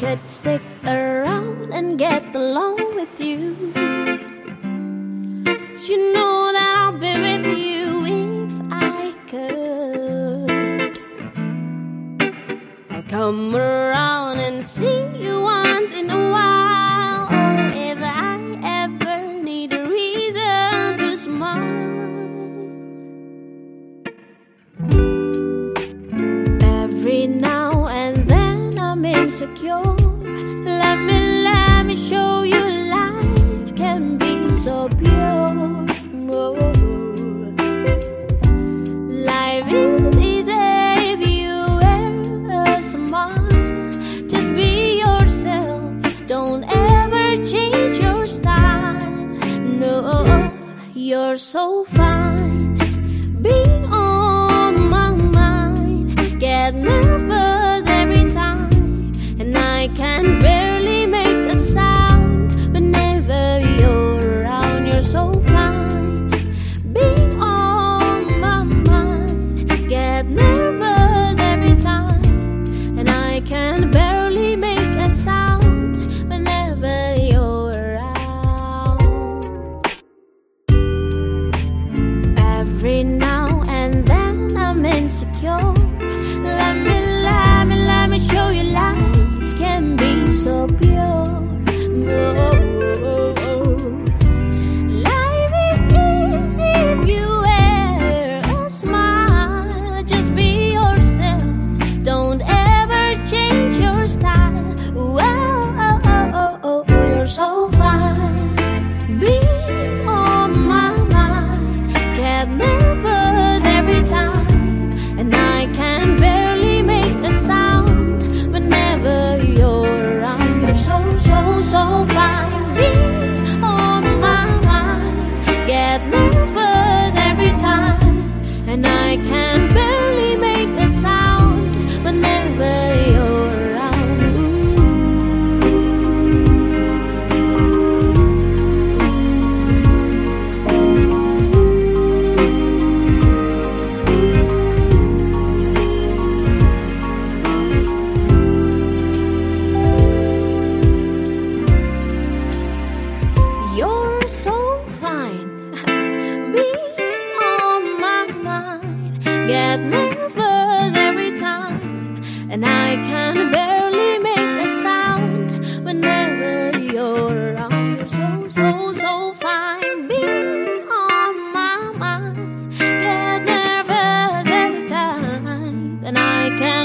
could stick around and get along with you. You know that I'll be with you if I could. I'll come around and see. secure. Let me, let me show you life can be so pure. Oh. Life is easy if you wear a smile. Just be yourself. Don't ever change your style. No, you're so fine. I can't bear. and I can get nervous every time, and I can barely make a sound whenever you're around. You're so, so, so fine. Be on my mind. Get nervous every time, and I can.